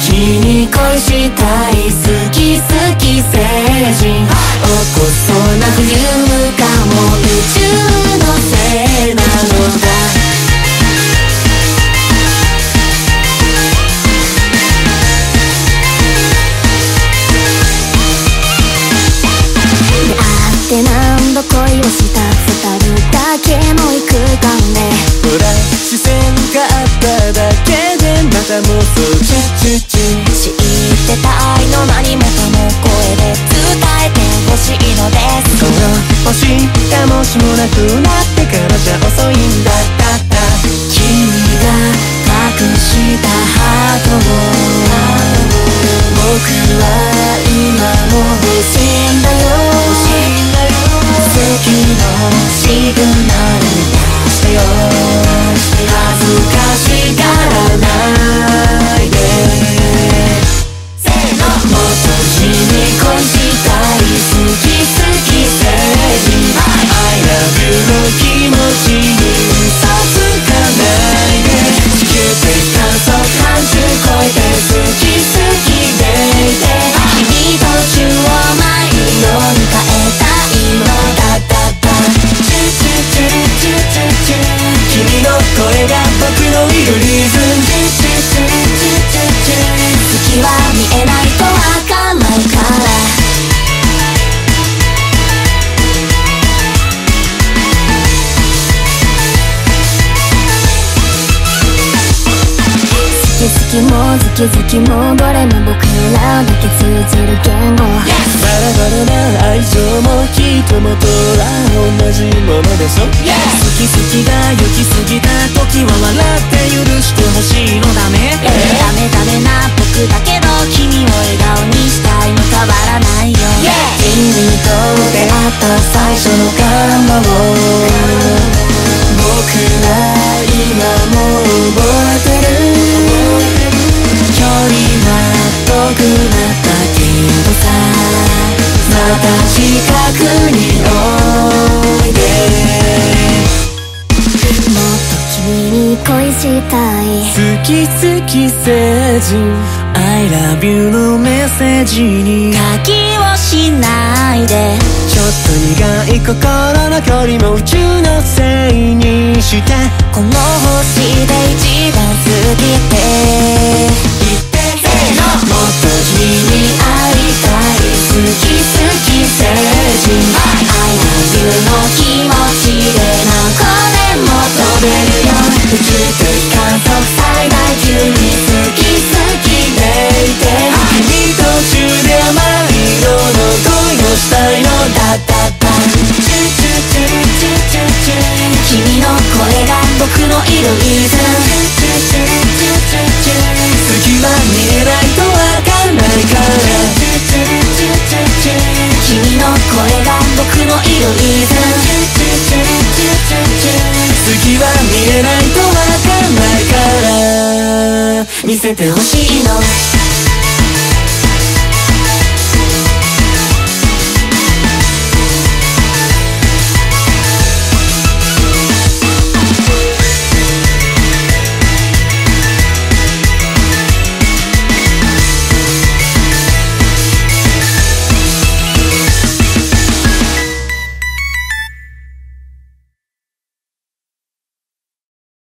君に恋したい好き好き成人。起こそうな不愉かも宇宙のせいなのだ。出会って何度恋をした二人だけの異空間でほら視線があっただけでまた妄想チュもしもなくなってからじゃきも好き好きもどれも僕らだけ通じる言語。バラバラな愛情も人もとは同じものでしょ？好き好きが行き過ぎた時は笑って許してほしいのダメダメダメな僕だけど君を笑顔にしたいの変わらないよ。君と出会った最初の感動僕は今も覚えた近くにおいで。もっと君に恋したい。好き好き成人 I love you のメッセージに。書きをしないで。ちょっと苦い心の距離も宇宙のせいにして。この星でるリズムチュチュチュチュチュ月は見えないとわかんないから君の声が僕のいるリズムチュチュチュチュチュチュ月は見えないとわかんないから見せてほしいの。